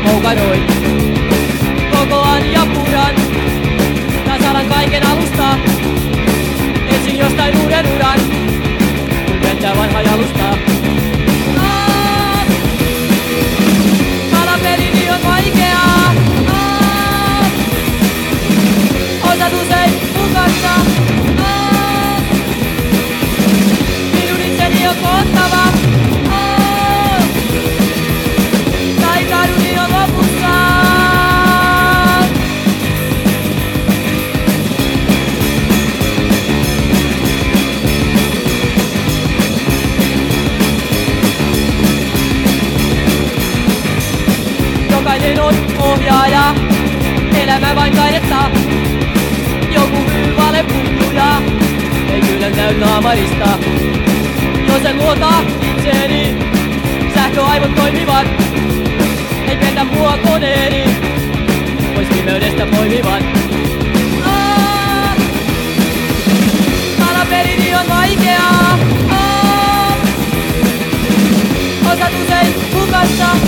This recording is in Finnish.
moukaroin. Kokoan ja puran, ohjaaja. Elämä vain kaidetta. joku myy valepumpuja. Ei kyllä näy naamarista, jos en luota itseeni. Sähköaivot toimivat, ei petä mua koneeni. Pois pimeydestä poimivat. Stop! On